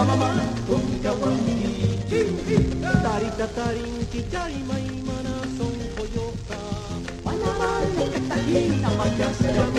mamamá, punca wanki, tarita tarinki, taima imana son coyota, manamá, lecatarina, mayasera,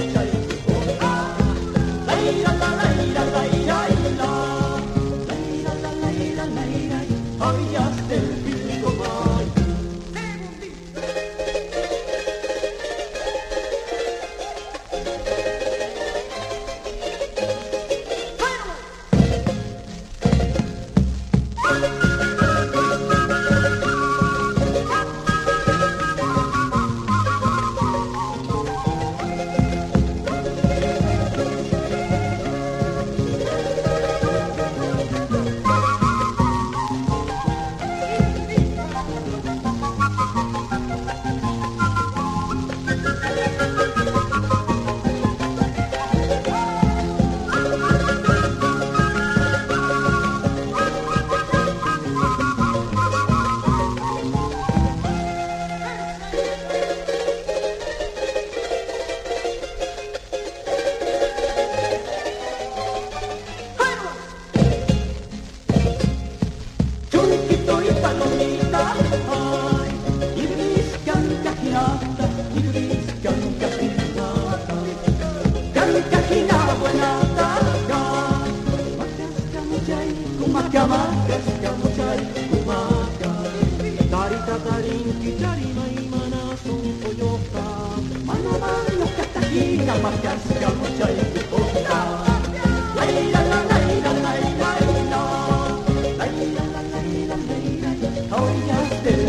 Oh, yeah.